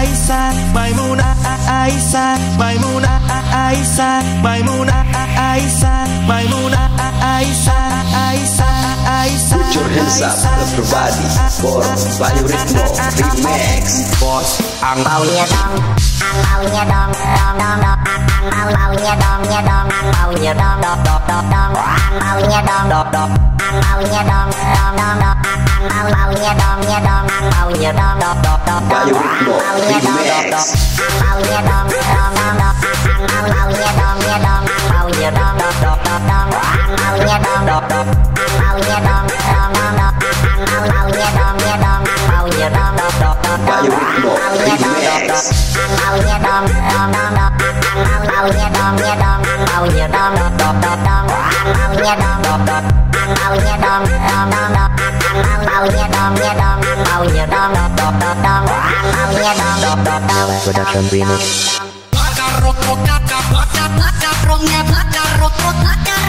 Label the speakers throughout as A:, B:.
A: Aisyah
B: Maimunah
A: Aisyah
B: Maimunah Aisyah Maimunah Aisyah Maimunah Aisyah Aisyah Aisyah
C: Put your hands up, everybody, for Bayu Ritmo Remix.
B: Bos Ang
A: Baunya dong Ang baunya dong Dong dong dong Ang ang nha đòn ăn bao nhiêu đòn đọt đọt đọt đòn ăn bao nhiêu đòn đọt đọt. Ăn bao nhiêu đòn đòn đòn đọt. Ăn ăn bao nhiêu đòn nha đòn ăn bao nhiêu
C: đòn
A: đọt
C: đọt
A: đọt. Đòn ăn bao
C: nhiêu
A: đòn đọt đọt ăn bao nhiêu đòn đòn đòn đọt. maunya dong ang maunya dong dong dong dong ang maunya dong ya dong ang maunya dong dong dong dong dong ang maunya dong dong dong dong production remix Rokok, rokok, rokok, rokok, rokok, rokok, rokok, rokok,
D: rokok, rokok,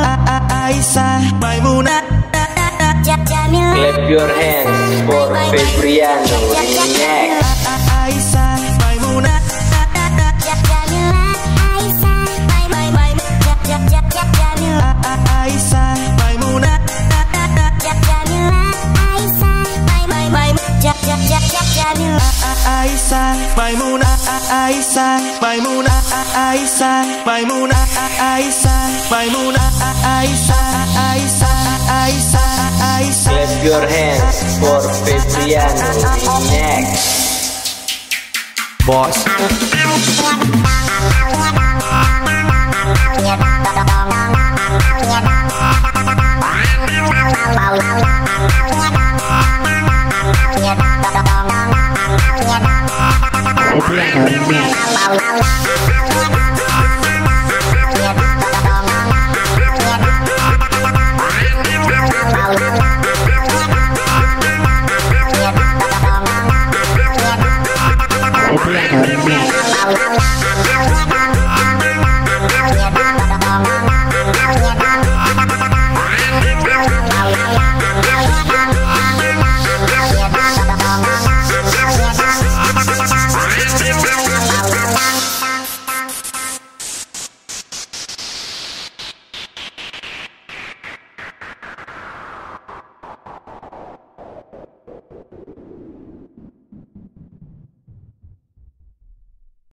B: Aisyah Maimunah.
D: Clap your hands for Febriano Remix.
B: Aisyah Maimunah Maimunah Aisa Maimuna Aisa Maimuna Aisa Maimuna Aisa Maimuna Aisa Aisa Aisa Aisa
D: Clap your hands for Petriano
B: next.
A: Boss.